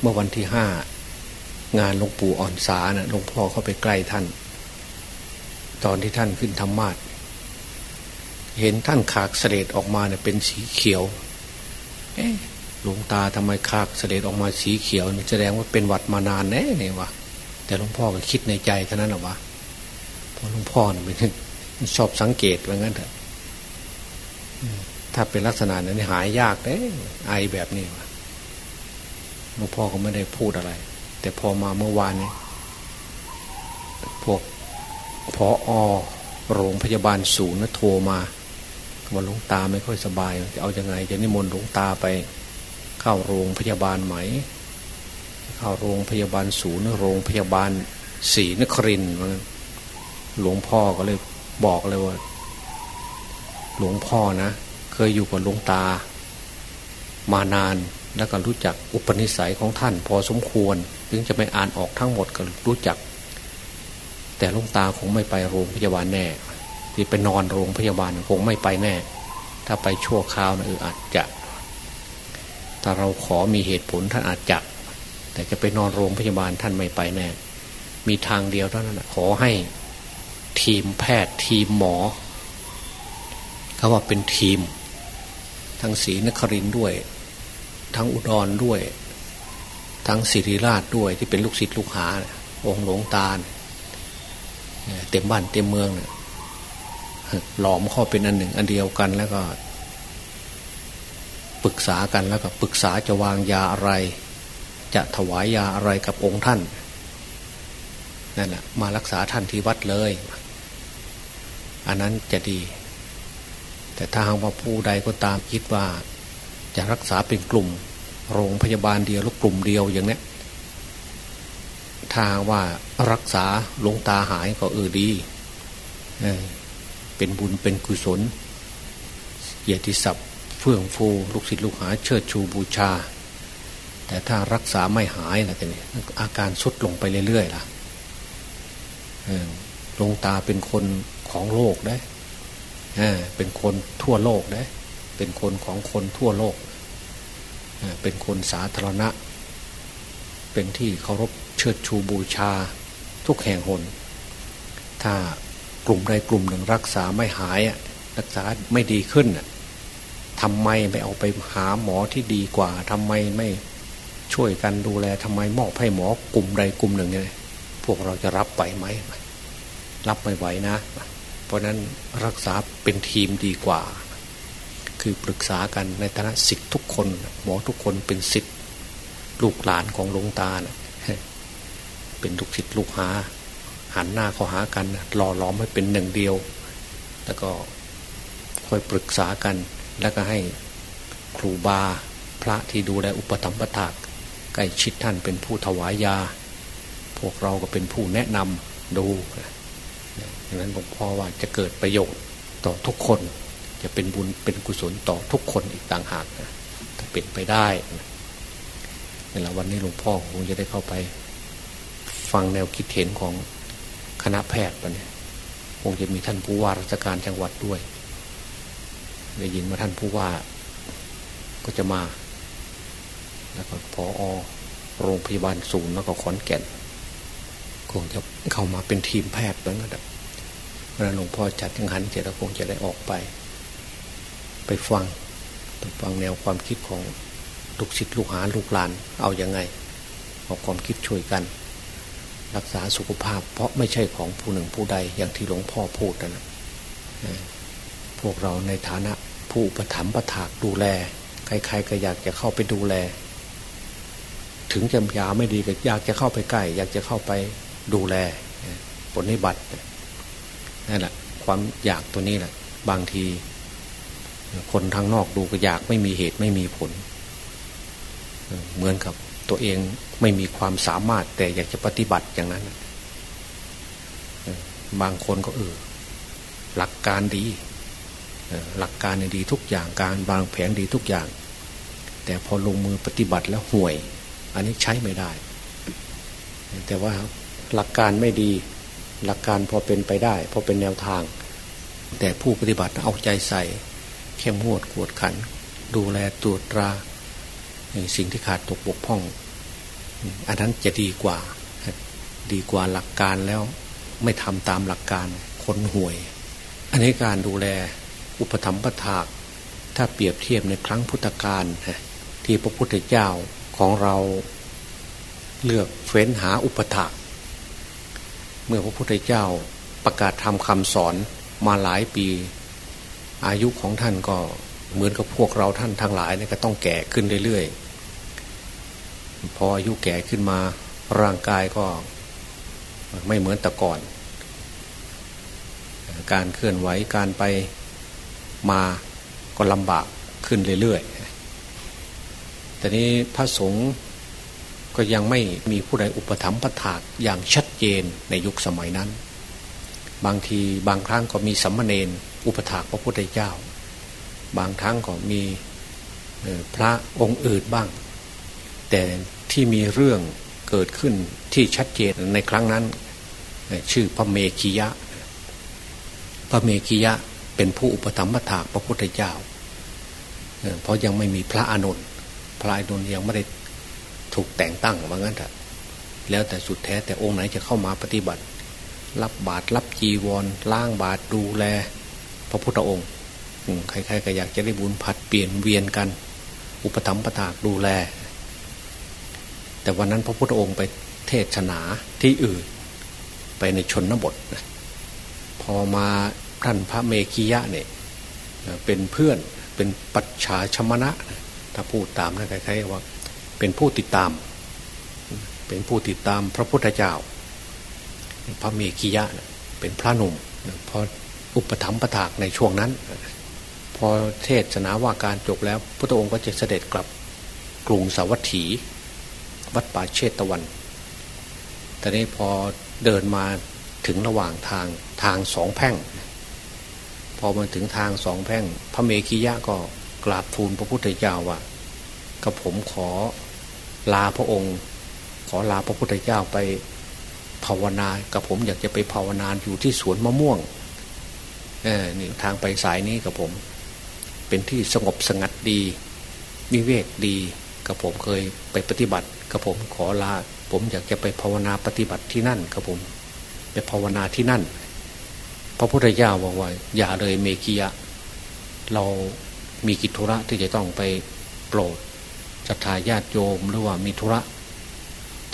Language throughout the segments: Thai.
เมื่อวันที่ห้างานหลวงปู่อ่อนสานะ่ะหลวงพ่อเข้าไปใกล้ท่าน ตอนที่ท่านขึ้นธรรมาทเห็นท่านขากเสด็จออกมาเนี่ยเป็นสีเขียว เอ๊ะหลวงตาทำไมขากเสด็จออกมาสีเขียวแสดงว่าเป็นหวัดมานานแน่เนี่ยวะแต่หลวงพ่อก็คิดในใจเท่านั้นหรอวะเพราะหลวงพ่อเนี่ยเป็นชอบสังเกตว่างั้นเถอะถ้าเป็นลักษณะนั้นหายยากเด้ไอแบบนี้วะ หลวงพ่อก็ไม่ได้พูดอะไร แต่พอมาเมื่อวานนี้พวกพออโรงพยาบาลศูนย์นะโทรมาว่าหลวงตาไม่ค่อยสบายจะเอาอยัางไง จะนิมนต์หลวงตาไป เข้าโรงพยาบาลไหม เข้าโรงพยาบาลศูนย์โรงพยาบาลศรีนครินหลวงพ่อก็เลยบอกเลยว่า หลวงพ่อนะ เคยอยู่กับหลวงตามานาน แล้วก็รู้จักอุปนิสัยของท่าน พอสมควร ถึงจะไม่อ่านออกทั้งหมดก็รู้จัก แต่ลวงตาคงไม่ไปโรงพยาบาลแน่ ที่ไปนอนโรงพยาบาลคงไม่ไปแน่ ถ้าไปชั่วคราวนะเอออาจจะถ้าเราขอมีเหตุผลท่านอาจจะ แต่จะไปนอนโรงพยาบาลท่านไม่ไปแน่ มีทางเดียวเท่านั้นขอให้ทีมแพทย์ทีมหมอเขาว่าเป็นทีม ทั้งศรีนครินด้วย ทั้งอุดรด้วย ทั้งศิริราชด้วยที่เป็นลูกศิษย์ลูกหา องค์หลวงตาเต็มบ้านเต็มเมืองหลอมข้าเป็นอันหนึ่ง อันเดียวกันแล้วก็ปรึกษากันแล้วก็ปรึกษาจะวางยาอะไร จะถวายยาอะไรกับองค์ท่านนั่นแหละมารักษาท่านที่วัดเลย อันนั้นจะดี แต่ถ้าหากว่าผู้ใดก็ตามคิดว่า จะรักษาเป็นกลุ่ม โรงพยาบาลเดียวหรือกลุ่มเดียวอย่างนี้ถ้าว่ารักษาหลวงตาหายก็เออดีเเป็นบุญเป็นกุศลเกียรติศัพท์เฟื่องฟูลูกศิษย์ลูกหาเชิดชูบูชา แต่ถ้ารักษาไม่หายนะเนี่ยอาการสุดลงไปเรื่อยๆล่ะหลวงตาเป็นคนของโลกได้ เป็นคนทั่วโลกได้ เป็นคนของคนทั่วโลก เป็นคนสาธารณะ เป็นที่เคารพเชิดชูบูชาทุกแห่งหน ถ้ากลุ่มใดกลุ่มหนึ่งรักษาไม่หายรักษาไม่ดีขึ้นทำไมไม่เอาไปหาหมอที่ดีกว่าทำไมไม่ช่วยกันดูแลทำไมมอบให้หมอกลุ่มใดกลุ่มหนึ่งเนี่ยพวกเราจะรับไหวไหมรับไม่ไหวนะ เพราะนั้นรักษาเป็นทีมดีกว่า คือปรึกษากันในฐานะสิทธิ์ทุกคน หมอทุกคนเป็นสิทธิ์ลูกหลานของหลวงตานะเป็นลูกศิษย์ลูกหา หันหน้าเข้าหากันหล่อล้อมให้เป็นหนึ่งเดียว แล้วก็ค่อยปรึกษากัน แล้วก็ให้ครูบาพระที่ดูแลอุปถัมภะถากใกล้ชิดท่านเป็นผู้ถวายยา พวกเราก็เป็นผู้แนะนำดูดังนั้นหลวงพ่อว่าจะเกิดประโยชน์ต่อทุกคน จะเป็นบุญเป็นกุศลต่อทุกคนอีกต่างหากนะถ้าเป็นไปได้ในละวันนี้หลวงพ่อคงจะได้เข้าไป ฟังแนวคิดเห็นของคณะแพทย์ปะเนี่ยคงจะมีท่านผู้ว่าราชการจังหวัดด้วย ได้ยินว่าท่านผู้ว่าก็จะมา แล้วก็พออโรงพยาบาลศูนย์แล้วก็ขอนแก่น คงจะเข้ามาเป็นทีมแพทย์เหมือนกันเวลาหลวงพ่อจัดยังหันเสร็จแล้วคงจะได้ออกไป ไปฟังไปฟังแนวความคิดของลูกศิษย์ลูกหาลูกหลานเอาอยัางไงเอาความคิดช่วยกัน รักษาสุขภาพ เพราะไม่ใช่ของผู้หนึ่งผู้ใดอย่างที่หลวงพ่อพูดนะพวกเราในฐานะผู้ประถมประถากดูแล ใครๆก็อยากจะเข้าไปดูแล ถึงจะยาไม่ดีก็อยากจะเข้าไปใกล้ อยากจะเข้าไปดูแลปฏิบัตินั่นแหละความอยากตัวนี้แหละบางที คนทางนอกดูก็อยากไม่มีเหตุไม่มีผล เหมือนกับตัวเองไม่มีความสามารถ แต่อยากจะปฏิบัติอย่างนั้น บางคนก็เออหลักการดี หลักการดีทุกอย่างการวางแผนดีทุกอย่าง แต่พอลงมือปฏิบัติแล้วห่วย อันนี้ใช้ไม่ได้ แต่ว่าหลักการไม่ดี หลักการพอเป็นไปได้ พอเป็นแนวทาง แต่ผู้ปฏิบัติเอาใจใส่ เข้มงวดกวดขัน ดูแลตรวจตรา สิ่งที่ขาดตกบกพร่อง อันนั้นจะดีกว่า ดีกว่าหลักการแล้วไม่ทำตามหลักการคนห่วย อันนี้การดูแลอุปถัมภะถาก ถ้าเปรียบเทียบในครั้งพุทธกาลที่พระพุทธเจ้าของเราเลือกเฟ้นหาอุปถาก เมื่อพระพุทธเจ้าประกาศทำคำสอนมาหลายปี อายุของท่านก็เหมือนกับพวกเราท่านทั้งหลายเนี่ยก็ต้องแก่ขึ้นเรื่อยๆ พออายุแก่ขึ้นมาร่างกายก็ไม่เหมือนแต่ก่อน การเคลื่อนไหวการไปมาก็ลำบากขึ้นเรื่อยๆ แต่นี้พระสงฆ์ก็ยังไม่มีผู้ใดอุปถัมภ์ประถากอย่างชัดเจนในยุคสมัยนั้น บางทีบางครั้งก็มีสัมมาเนน อุปถากพระพุทธเจ้า บางครั้งก็มีพระองค์อื่นบ้าง แต่ที่มีเรื่องเกิดขึ้นที่ชัดเจนในครั้งนั้น ชื่อพระเมขียะ พระเมขียะเป็นผู้อุปถัมภถากพระพุทธเจ้า เพราะยังไม่มีพระอนุนพระอนุนยังไม่ได้ถูกแต่งตั้งว่างั้นเถอะแล้วแต่สุดแท้แต่องค์ไหนจะเข้ามาปฏิบัติ รับบาตรรับจีวร ล้างบาตรดูแล พระพุทธองค์ใครๆก็อยากจะได้บุญผัดเปลี่ยนเวียนกัน อุปถัมภ์ประทากดูแล แต่วันนั้นพระพุทธองค์ไปเทศนาที่อื่นไปในชนบทพอมาท่านพระเมขียะเนี่ยเป็นเพื่อนเป็นปัจฉาชมณะ ถ้าพูดตามนะใครๆว่าเป็นผู้ติดตาม เป็นผู้ติดตามพระพุทธเจ้า พระเมขียะเป็นพระหนุ่มพอ อุปถัมภ์ประถากในช่วงนั้น พอเทศนาว่าการจบแล้ว พระองค์ก็จะเสด็จกลับกรุงสาวัตถี วัดป่าเชตตะวัน แต่นี้พอเดินมาถึงระหว่างทางทางสองแพ่ง พอมาถึงทางสองแพ่ง พระเมขียะก็กราบทูลพระพุทธเจ้าว่ากับผมขอลาพระองค์ ขอลาพระพุทธเจ้าไปภาวนากับผมอยากจะไปภาวนาอยู่ที่สวนมะม่วง เออนี่ทางไปสายนี้กับผม เป็นที่สงบสงัดดีวิเวกดีกับผมเคยไปปฏิบัติกับผมขอลา ผมอยากจะไปภาวนาปฏิบัติที่นั่นกับผม ไปภาวนาที่นั่น พระพุทธเจ้าบอกว่า อย่าเลยเมกียะ เรามีกิจธุระที่จะต้องไปโปรดศรัทธาญาติโยมหรือว่ามีธุระ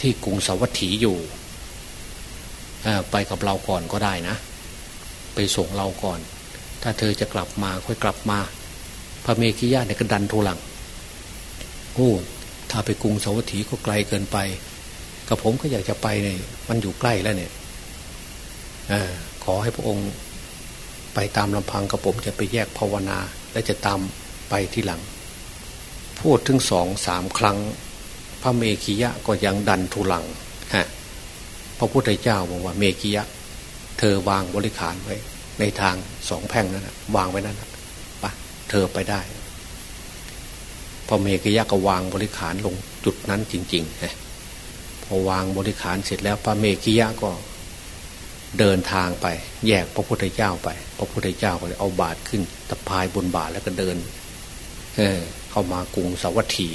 ที่กรุงสาวัตถีอยู่ไปกับเราก่อนก็ได้นะ ไปส่งเราก่อน ถ้าเธอจะกลับมาค่อยกลับมา พระเมขิยาเนี่ยก็ดันทุลังโอ้ถ้าไปกรุงสวัตถีก็ไกลเกินไปกับผมก็อยากจะไปเนี่ยมันอยู่ใกล้แล้วเนี่ยอขอให้พระองค์ไปตามลำพังกับผมจะไปแยกภาวนา และจะตามไปที่หลัง พูดถึงสองสามครั้ง พระเมขียะก็ยังดันทุลังฮะพระพุทธเจ้าบอกว่าเมขียะ เธอวางบริขารไว้ ในทางสองแพ่งนั้นนะวางไว้นั่นนะปะเธอไปได้พอเมขียะก็วางบริขารลงจุดนั้นจริงๆฮะพอวางบริขารเสร็จแล้วพระเมขียะก็เดินทางไป แยกพระพุทธเจ้าไป พระพุทธเจ้าก็เลยเอาบาทขึ้นตะพายบนบาทแล้วก็เดินเออเข้ามากรุงสาวัตถี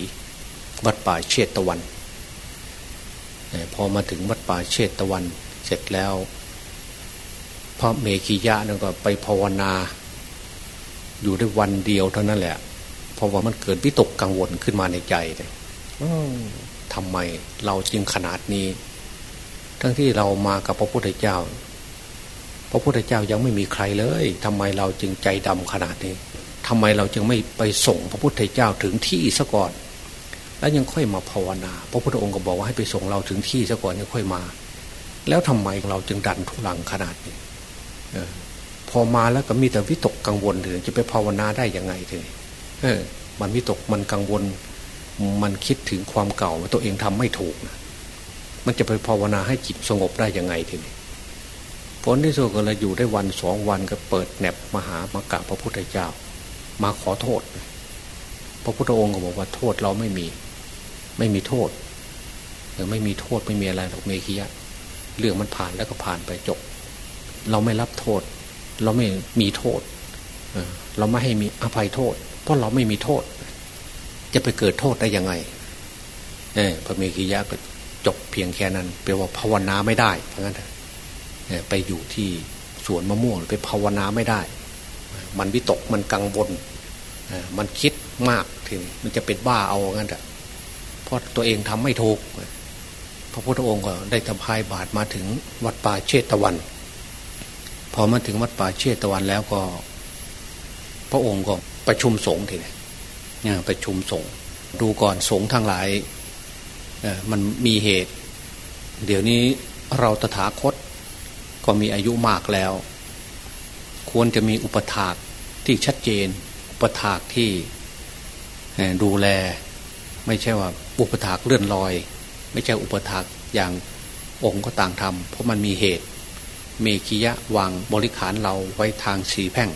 วัดป่าเชตตะวันพอมาถึงวัดป่าเชตตะวัน เสร็จแล้ว พระเมขียะนั่นก็ไปภาวนา อยู่ได้วันเดียวเท่านั้นแหละ เพราะว่ามันเกิดวิตกกังวลขึ้นมาในใจเลยทำไมเราจึงขนาดนี้ ทั้งที่เรามากับพระพุทธเจ้า พระพุทธเจ้ายังไม่มีใครเลยทำไมเราจึงใจดำขนาดนี้ทำไมเราจึงไม่ไปส่งพระพุทธเจ้าถึงที่ซะก่อน แล้วยังค่อยมาภาวนา พระพุทธองค์ก็บอกว่าให้ไปส่งเราถึงที่ซะก่อนยังค่อยมา แล้วทำไมเราจึงดันทุลังขนาดนี้ พอมาแล้วก็มีแต่วิตกกังวลถึงจะไปภาวนาได้ยังไงทีนี้เออมันวิตกมันกังวล มันคิดถึงความเก่าว่าตัวเองทำไม่ถูกนะมันจะไปภาวนาให้จิตสงบได้ยังไงทีนี้ผลที่สุดก็เลยอยู่ได้วันสองวันก็เปิดแหนบมหามากราบพระพุทธเจ้า มาขอโทษ พระพุทธองค์ก็บอกว่าโทษเราไม่มี ไม่มีโทษหรือไม่มีโทษไม่มีอะไรหรอกเมขียะเรื่องมันผ่านแล้วก็ผ่านไปจบ เราไม่รับโทษ เราไม่มีโทษ เราไม่ให้มีอภัยโทษ เพราะเราไม่มีโทษ จะไปเกิดโทษได้ยังไงเออพระเมขียะก็จบเพียงแค่นั้นแปลว่าภาวนาไม่ได้เพราะงั้นไปอยู่ที่สวนมะม่วงไปภาวนาไม่ได้ มันวิตกมันกังวลมันคิดมากทีนี้มันจะเป็นบ้าเอางั้นแหะเพราะตัวเองทำไม่ถูกพระพุทธองค์ก็ได้ทำพายบาทมาถึงวัดป่าเชตวัน พอมาถึงวัดป่าเชตวันแล้วก็ พระองค์ก็ประชุมสงฆ์ทีนี้ประชุมสงฆ์ดูก่อนสงฆ์ทั้งหลายมันมีเหตุ เดี๋ยวนี้เราตถาคตก็มีอายุมากแล้ว ควรจะมีอุปถากที่ชัดเจน อุปถากที่ดูแล ไม่ใช่ว่าอุปถากเลื่อนลอย ไม่ใช่อุปถากอย่างองค์ก็ต่างทำเพราะมันมีเหตุ เมกิยะวางบริขารเราไว้ทางสีแพ่ง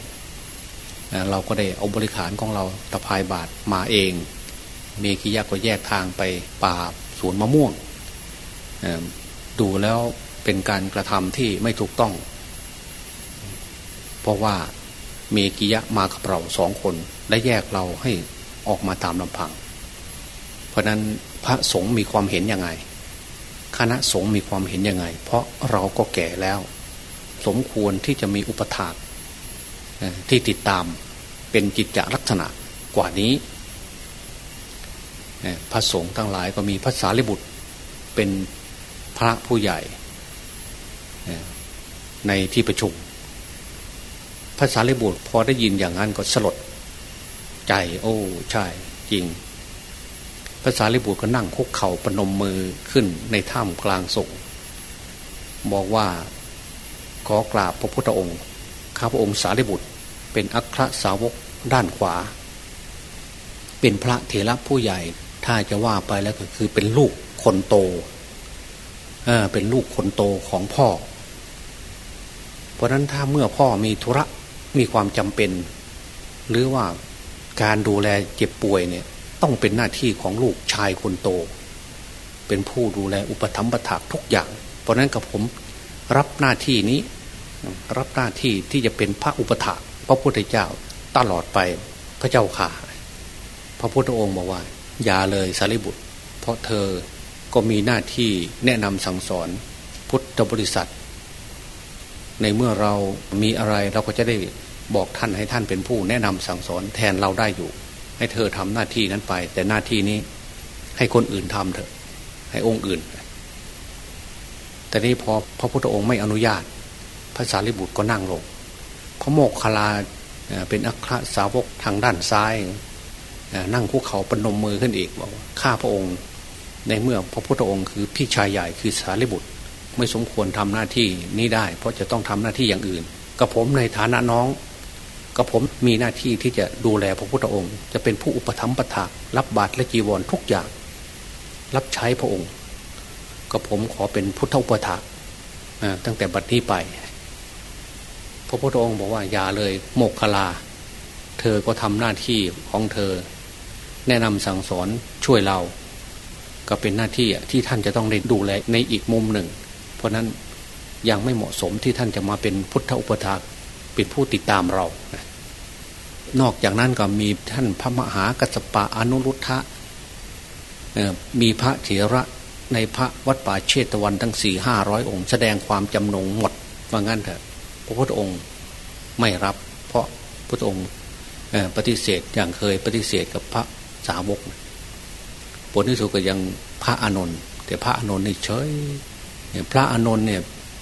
เราก็ได้เอาบริขารของเราตะพายบาทมาเอง เมกิยะก็แยกทางไปป่าสวนมะม่วง ดูแล้วเป็นการกระทำที่ไม่ถูกต้อง เพราะว่าเมกิยะมากับเราสองคนและแยกเราให้ออกมาตามลำพัง เพราะนั้นพระสงฆ์มีความเห็นยังไง คณะสงฆ์มีความเห็นยังไง เพราะเราก็แก่แล้ว สมควรที่จะมีอุปถากที่ติดตามเป็นจิตจลักษณะกว่านี้ พระสงฆ์ทั้งหลายก็มีภาษาลิบุตรเป็นพระผู้ใหญ่ในที่ประชุมภาษาลิบุตรพอได้ยินอย่างนั้นก็สลดใจ โอ้ใช่จริงภาษาลิบุตรก็นั่งคุกเข่าปนมมือขึ้นในถ้ำกลางสงบอกว่า ขอกราบพระพุทธองค์ ข้าพระองค์สารีบุตร เป็นอัครสาวกด้านขวา เป็นพระเถระผู้ใหญ่ ถ้าจะว่าไปแล้วก็คือเป็นลูกคนโตเออเป็นลูกคนโตของพ่อ เพราะนั้นถ้าเมื่อพ่อมีธุระมีความจำเป็น หรือว่าการดูแลเจ็บป่วยเนี่ย ต้องเป็นหน้าที่ของลูกชายคนโต เป็นผู้ดูแลอุปถัมภ์ถักทุกอย่าง เพราะนั้นกับผมรับหน้าที่นี้ รับหน้าที่ที่จะเป็นพระอุปถาพระพุทธเจ้าตลอดไปพระเจ้าข่าพระพุทธองค์บอกว่า อย่าเลยสารีบุตร เพราะเธอก็มีหน้าที่แนะนำสั่งสอนพุทธบริษัท ในเมื่อเรามีอะไรเราก็จะได้บอกท่านให้ท่านเป็นผู้แนะนำสั่งสอนแทนเราได้อยู่ ให้เธอทำหน้าที่นั้นไป แต่หน้าที่นี้ให้คนอื่นทำเถอะ ให้องค์อื่น แต่นี้พอพระพุทธองค์ไม่อนุญาต พระสารีบุตรก็นั่งลง พระโมกขลาเป็นอัครสาวกทางด้านซ้าย นั่งคุกเขาปนมมือขึ้นอีกบอกข้าพระองค์ในเมื่อพระพุทธองค์คือพี่ชายใหญ่คือสารีบุตร ไม่สมควรทำหน้าที่นี้ได้ เพราะจะต้องทำหน้าที่อย่างอื่นกับผมในฐานะน้องกับผมมีหน้าที่ที่จะดูแลพระพุทธองค์ จะเป็นผู้อุปถัมภ์ประทารับบาตรและจีวรทุกอย่าง รับใช้พระองค์กับผมขอเป็นพุทธอุปถาตั้งแต่บัดนี้ไป ระพุทธองค์บอกว่าอย่าเลยโมกขลา เธอก็ทำหน้าที่ของเธอ แนะนำสั่งสอนช่วยเรา ก็เป็นหน้าที่ที่ท่านจะต้องได้ดูแลในอีกมุมหนึ่ง เพราะนั้นยังไม่เหมาะสมที่ท่านจะมาเป็นพุทธอุปถาเป็นผู้ติดตามเรา นอกจากนั้นก็มีท่านพระมหากัสปะอนุรุทธะมีพระเถระในพระวัดป่าเชตวันทั้งสี่ห้าร้อยองค์ แสดงความจำนงหมดว่างั้นเถอะ พระพุทธองค์ไม่รับ เพราะพระองค์ปฏิเสธอย่างเคยปฏิเสธกับพระสาวกผลที่สุดก็ยังพระอานนท์แต่พระอานนท์นี่เฉยพระอานนท์เนี่ย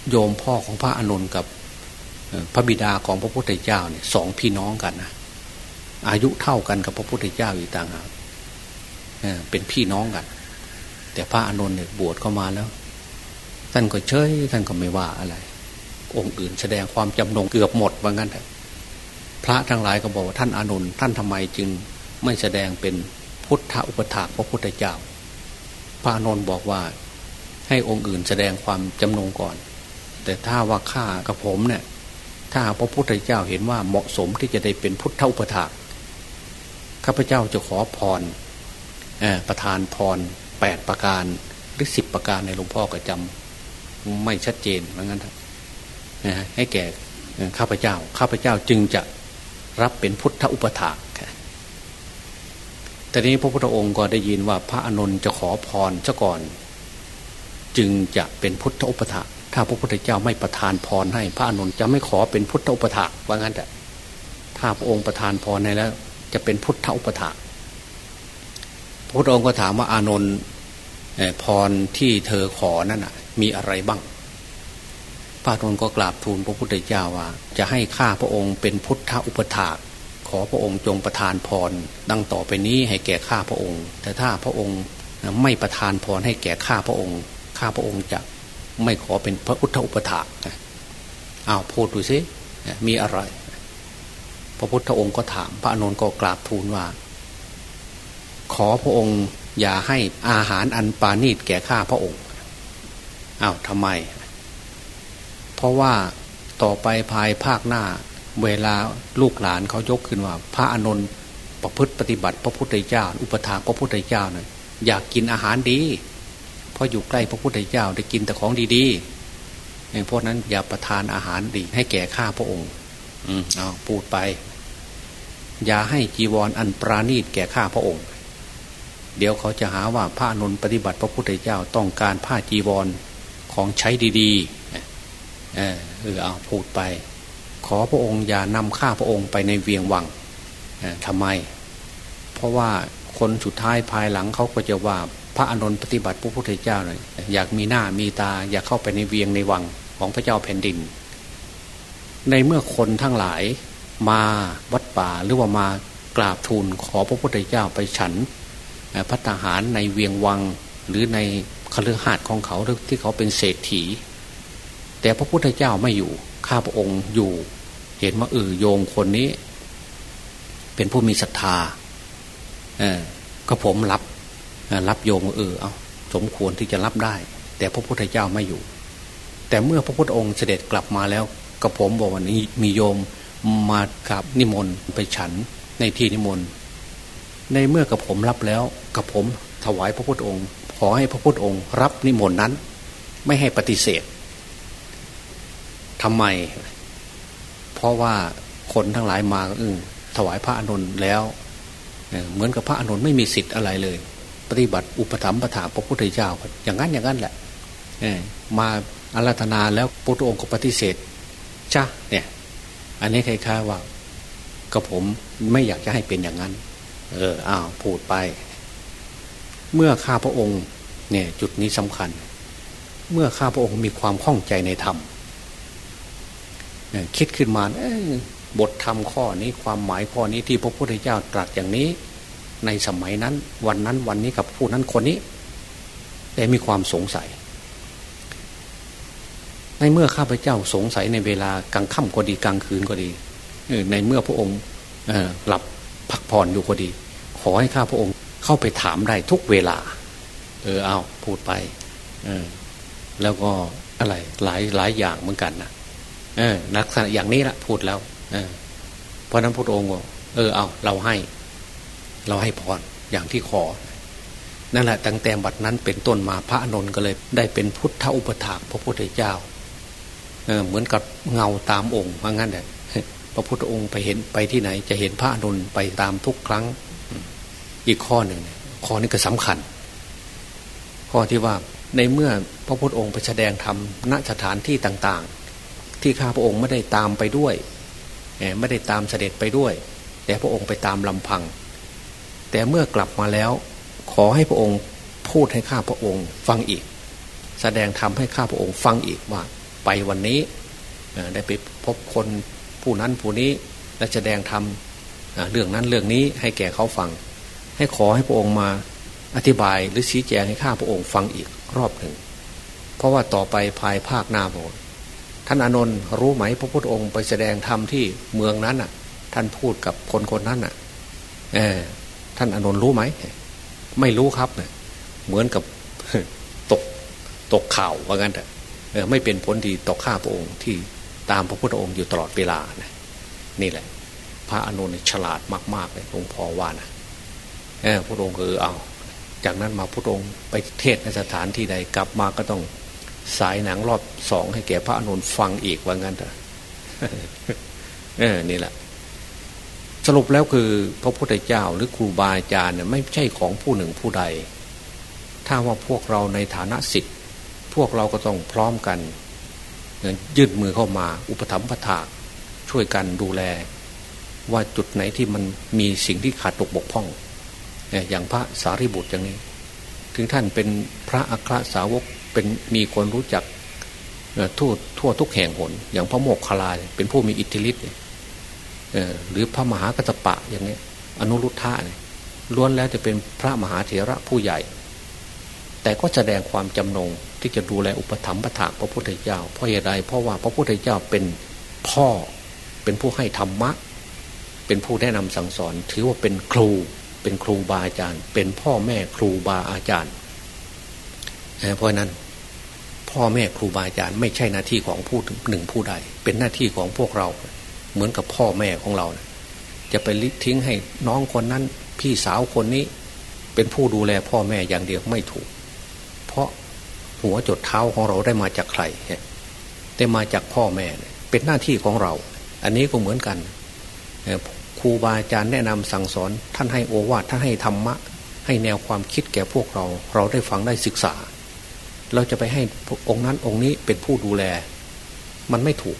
โยมพ่อของพระอานนท์กับพระบิดาของพระพุทธเจ้าเนี่ยสองพี่น้องกันนะอายุเท่ากันกับพระพุทธเจ้าอีกต่างหากเป็นพี่น้องกัน แต่พระอานนท์เนี่ยบวชเข้ามาแล้ว ท่านก็เฉยท่านก็ไม่ว่าอะไร องค์อื่นแสดงความจำนงเกือบหมดว่างั้นเถอะพระทั้งหลายก็บอกว่าท่านอานนท์ท่านทำไมจึงไม่แสดงเป็นพุทธอุปถากพระพุทธเจ้า พระนนท์บอกว่าให้องค์อื่นแสดงความจำนงก่อน แต่ถ้าว่าข้ากับผมเนี่ยถ้าพระพุทธเจ้าเห็นว่าเหมาะสมที่จะได้เป็นพุทธอุปถากข้าพเจ้าจะขอพรประทานพรแปดประการหรือสิบประการในหลวงพ่อก็จำไม่ชัดเจนเหมือนกัน ให้แก่ข้าพเจ้า ข้าพเจ้าจึงจะรับเป็นพุทธอุปถากแต่นี้พระพุทธองค์ก็ได้ยินว่าพระอนุนจะขอพรซะก่อน จึงจะเป็นพุทธอุปถาถ้าพระพุทธเจ้าไม่ประทานพรให้พระอนุนจะไม่ขอเป็นพุทธอุปถาว่างั้นแต่ถ้าพระองค์ประทานพรให้แล้ว จะเป็นพุทธอุปถาพระพุทธองค์ก็ถามว่าอานนท์พรที่เธอขอนั่นน่ะมีอะไรบ้าง พระนุนก็กราบทูลพระพุทธเจ้าว่า จะให้ข้าพระองค์เป็นพุทธอุปถาขอพระองค์จงประทานพร ดังต่อไปนี้ให้แก่ข้าพระองค์ แต่ถ้าพระองค์ไม่ประทานพรให้แก่ข้าพระองค์ ข้าพระองค์จะไม่ขอเป็นพระพุทธอุปถาอ้าวพูดดูสิมีอะไร พระพุทธองค์ก็ถาม พระอนุนก็กราบทูลว่า ขอพระองค์อย่าให้อาหารอันปานีตแก่ข้าพระองค์อ้าวทำไม ราะว่าต่อไปภายภาคหน้า เวลาลูกหลานเขายกขึ้นว่า พระอนุนประพฤติปฏิบัติ พระพุทธเจ้า อุปถาพระพุทธเจ้าเนี่ยอยากกินอาหารดี เพราะอยู่ใกล้พระพุทธเจ้าได้กินแต่ของดีๆเพราะนั้นอย่าประทานอาหารดี ให้แก่ข้าพระองค์ อืมเอาพูดไป อย่าให้จีวรออันปราณีตแก่ข้าพระองค์ เดี๋ยวเขาจะหาว่าพระนนปฏิบัติพระพุทธเจ้าต้องการผ้าจีวรของใช้ดีๆ เออเออเอาพูดไป ขอพระองค์อย่านำข้าพระองค์ไปในเวียงวังทำไม เพราะว่าคนสุดท้ายภายหลังเขาก็จะว่าพระอนุนปฏิบัติพระพุทธเจ้าเลยอยากมีหน้ามีตา อยากเข้าไปในเวียงในวังของพระเจ้าแผ่นดิน ในเมื่อคนทั้งหลายมาวัดป่าหรือว่ามากราบทูลขอพระพุทธเจ้าไปฉันพัฒหารในเวียงวังหรือในคฤหาสน์ของเขาที่เขาเป็นเศรษฐี แต่พระพุทธเจ้าไม่อยู่ ข้าพระองค์อยู่ เห็นว่าเออโยงคนนี้ เป็นผู้มีศรัทธาเออก็ผมรับรับโยมเออเอาสมควรที่จะรับได้ แต่พระพุทธเจ้าไม่อยู่ แต่เมื่อพระพุทธองค์เสด็จกลับมาแล้วกระผมบอกว่านี้มีโยมมากับนิมนต์ไปฉันในที่นิมนต์ในเมื่อกระผมรับแล้วกระผมถวายพระพุทธองค์ ขอให้พระพุทธองค์ รับนิมนต์นั้น ไม่ให้ปฏิเสธ ทำไม เพราะว่าคนทั้งหลายมาอึถวายพระอนุนแล้วเหมือนกับพระอนุนไม่มีสิทธิ์อะไรเลย ปฏิบัติอุปถัมภ์ประถาพระพุทธเจ้า อย่างนั้นอย่างนั้นแหละมาอาราธนาแล้วพระองค์ก็ปฏิเสธจ้าเนี่ย อันนี้คล้ายๆว่าก็ผมไม่อยากจะให้เป็นอย่างนั้น เอออ้าวพูดไป เมื่อข้าพระองค์ เนี่ย จุดนี้สำคัญ เมื่อข้าพระองค์มีความข้องใจในธรรม คิดขึ้นมาบทธรรมข้อนี้ความหมายข้อนี้ที่พระพุทธเจ้าตรัสอย่างนี้ ในสมัยนั้นวันนั้นวันนี้กับผู้นั้นคนนี้ แต่มีความสงสัย ในเมื่อข้าพเจ้าสงสัยในเวลากลางค่ำก็ดีกลางคืนก็ดีในเมื่อพระองค์หลับพักผ่อนอยู่ก็ดี ขอให้ข้าพระองค์เข้าไปถามได้ทุกเวลา เออเอาพูดไป เออแล้วก็อะไรหลายหลายอย่างเหมือนกันนะ เออลักษณะอย่างนี้ละพูดแล้วเพราะนั้นพระองค์บอกเออเอาเราให้ เราให้พรอย่างที่ขอ นั่นแหละตั้งแต่บัดนั้นเป็นต้นมาพระอนนท์ก็เลย ได้เป็นพุทธอุปถากพระพุทธเจ้าเออเหมือนกับเงาตามองค์ว่างั้นแหละพระพุทธองค์ไปเห็นไปที่ไหน จะเห็นพระอนนไปตามทุกครั้ง อีกข้อหนึ่งข้อนี้ก็สำคัญ ข้อที่ว่าในเมื่อพระพุทธองค์ไปแสดงธรรมณสถานที่ต่างๆ ที่ข้าพระองค์ไม่ได้ตามไปด้วยไม่ได้ตามเสด็จไปด้วย แต่พระองค์ไปตามลำพัง แต่เมื่อกลับมาแล้ว ขอให้พระองค์พูดให้ข้าพระองค์ฟังอีก แสดงธรรมให้ข้าพระองค์ฟังอีกว่า ไปวันนี้ได้ไปพบคนผู้นั้นผู้นี้และแสดงธรรมเรื่องนั้นเรื่องนี้ให้แก่เขาฟัง ให้ขอให้พระองค์มาอธิบายหรือชี้แจงให้ข้าพระองค์ฟังอีกรอบหนึ่ง เพราะว่าต่อไปภายภาคหน้าพระ ท่านอนนท์รู้ไหมพระพุทธองค์ไปแสดงธรรมที่เมืองนั้นอะ ท่านพูดกับคนคนนั้นอะเออท่านอนนท์รู้ไหม ไม่รู้ครับเนี่ยเหมือนกับตกตกข่าวว่างั้นแต่ไม่เป็นผลดีต่อข้าพระองค์ที่ตามพระพุทธองค์อยู่ตลอดเวลานะนี่แหละ พระอนุนฉลาดมากๆเลยหลวงพ่อว่านะเออพระองค์คือเอา จากนั้นมาพระองค์ไปเทศในสถานที่ใดกลับมาก็ต้อง สายหนังรอบสองให้แก่พระอนุนฟังอีกว่างั้นเถอะเออนี่แหละ สรุปแล้วคือ พระพุทธเจ้าหรือครูบาอาจารย์เนี่ยไม่ใช่ของผู้หนึ่งผู้ใด ถ้าว่าพวกเราในฐานะสิทธิ์พวกเราก็ต้องพร้อมกันยืดมือเข้ามา อุปถัมภ์ปถากช่วยกันดูแล ว่าจุดไหนที่มันมีสิ่งที่ขาดตกบกพร่อง อย่างพระสารีบุตรอย่างนี้ ถึงท่านเป็นพระอัครสาวก เป็นมีคนรู้จักทั่วทั่วทุกแห่งหน อย่างพระโมกขลาเป็นผู้มีอิทธิฤทธิ์หรือพระมหากัตปะอย่างนี้อนุรุทธะเนี่ยล้วนแล้วจะเป็นพระมหาเถระผู้ใหญ่ แต่ก็แสดงความจำนงที่จะดูแลอุปถัมภ์ประถากพระพุทธเจ้า เพราะเหตุใดเพราะว่าพระพุทธเจ้าเป็นพ่อเป็นผู้ให้ธรรมะ เป็นผู้แนะนำสั่งสอน ถือว่าเป็นครู เป็นครูบาอาจารย์ เป็นพ่อแม่ครูบาอาจารย์เพราะนั้น พ่อแม่ครูบาอาจารย์ไม่ใช่หน้าที่ของผู้หนึ่งผู้ใด เป็นหน้าที่ของพวกเรา เหมือนกับพ่อแม่ของเรานะจะไปลิทิ้งให้น้องคนนั้น พี่สาวคนนี้ เป็นผู้ดูแลพ่อแม่อย่างเดียวไม่ถูก เพราะหัวจดเท้าของเราได้มาจากใครได้มาจากพ่อแม่เป็นหน้าที่ของเรา อันนี้ก็เหมือนกันครูบาอาจารย์แนะนำสั่งสอนท่านให้โอวาทท่านให้ธรรมะ ให้แนวความคิดแก่พวกเรา เราได้ฟังได้ศึกษา เราจะไปให้องค์นั้นองค์นี้เป็นผู้ดูแล มันไม่ถูก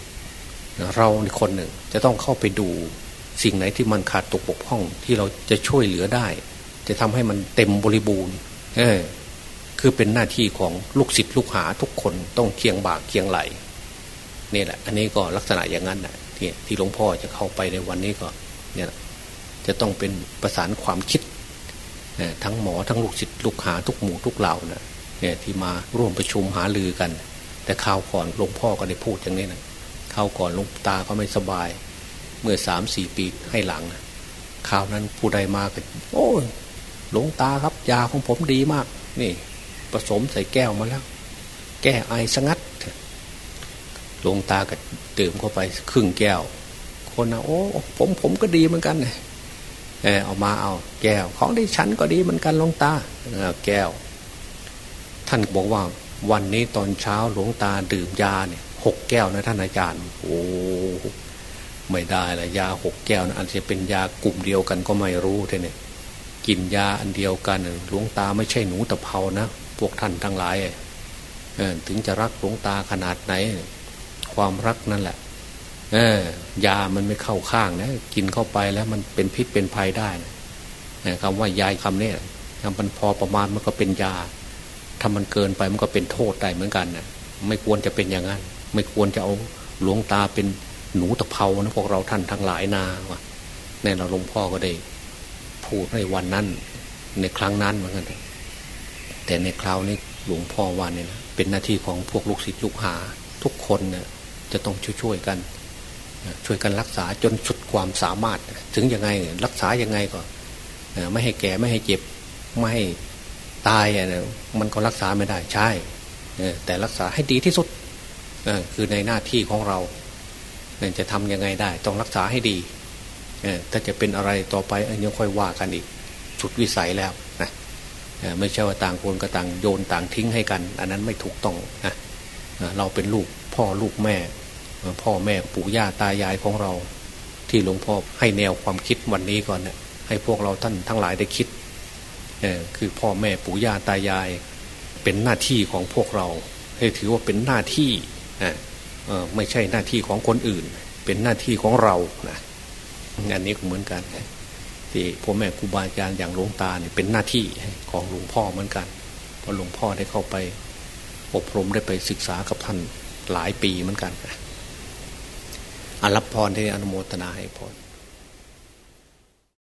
เราคนหนึ่งจะต้องเข้าไปดูสิ่งไหนที่มันขาดตกบกพร่องที่เราจะช่วยเหลือได้ จะทำให้มันเต็มบริบูรณ์เออคือเป็นหน้าที่ของลูกศิษย์ลูกหาทุกคนต้องเคียงบ่าเคียงไหลนี่แหละ อันนี้ก็ลักษณะอย่างนั้นนะที่ที่หลวงพ่อจะเข้าไปในวันนี้ก็เนี่ยจะต้องเป็นประสานความคิดทั้งหมอทั้งลูกศิษย์ลูกหาทุกหมู่ทุกเหล่านะ เนี่ยที่มาร่วมประชุมหาลือกัน แต่ข่าวก่อนหลวงพ่อก็ได้พูดอย่างนี้นะข่าวก่อนหลวงตาเขาไม่สบาย เมื่อสามสี่ปีให้หลังข่าวนั้นผู้ใดมาก็โอ้หลวงตาครับยาของผมดีมาก นี่ ผสมใส่แก้วมาแล้ว แก้ไอสงัดหลวงตาก็ดื่มเข้าไปครึ่งแก้ว คนนะโอ้ผมผมก็ดีเหมือนกันเออเอามาเอา แก้ว ของที่ฉันก็ดีเหมือนกันหลวงตาแก้ว ท่านบอกว่าวันนี้ตอนเช้าหลวงตาดื่มยาเนี่ยหกแก้วนะท่านอาจารย์ โอ้ไม่ได้ละยาหกแก้วนะอาจจะเป็นยากลุ่มเดียวกันก็ไม่รู้ท่เนี่ยกินยาอันเดียวกันหลวงตาไม่ใช่หนูตะเภานะพวกท่านทั้งหลายถึงจะรักหลวงตาขนาดไหน ความรักนั่นแหละยามันไม่เข้าข้างนะกินเข้าไปแล้วมันเป็นพิษเป็นภัยได้นะคำว่ายายคำนี้คำมันพอประมาณมันก็เป็นยา ถ้ามันเกินไปมันก็เป็นโทษได้เหมือนกันนะไม่ควรจะเป็นอย่างนั้น ไม่ควรจะเอาหลวงตาเป็นหนูตะเภานะพวกเราท่านทั้งหลายนาวะแน่เราหลวงพ่อก็ได้ พูดในวันนั้น ในครั้งนั้นเหมือนกันแต่ในคราวนี้หลวงพ่อวันเนี่ยนะเป็นหน้าที่ของพวกลูกศิษย์ลูกหา ทุกคนเนี่ยจะต้องช่วยๆกันช่วยกันรักษาจนสุดความสามารถ ถึงยังไงรักษายังไงก็ไม่ให้แก่ไม่ให้เจ็บไม่ให้ ตายเนี่ยมันก็รักษาไม่ได้ใช่แต่รักษาให้ดีที่สุดคือในหน้าที่ของเราจะทำยังไงได้ ต้องรักษาให้ดีถ้าจะเป็นอะไรต่อไปอันนี้ค่อยว่ากันอีกสุดวิสัยแล้วนะไม่ใช่ว่าต่างคนก็ต่างโยนต่างทิ้งให้กัน อันนั้นไม่ถูกต้องนะเราเป็นลูกพ่อลูกแม่ พ่อแม่ปู่ย่าตายายของเรา ที่หลวงพ่อให้แนวความคิดวันนี้ก่อนเนี่ยให้พวกเราท่านทั้งหลายได้คิด คือพ่อแม่ปู่ย่าตายาย เป็นหน้าที่ของพวกเรา ให้ถือว่าเป็นหน้าที่ไม่ใช่หน้าที่ของคนอื่น เป็นหน้าที่ของเรานะอันนี้ก็เหมือนกันที่พ่อแม่ครูบาอาจารย์อย่างหลวงตาเนี่ยเป็นหน้าที่ของหลวงพ่อเหมือนกันเพราะหลวงพ่อได้เข้าไป อบรมได้ไปศึกษากับท่านหลายปีเหมือนกันอรับพรที่อนุโมทนาให้พร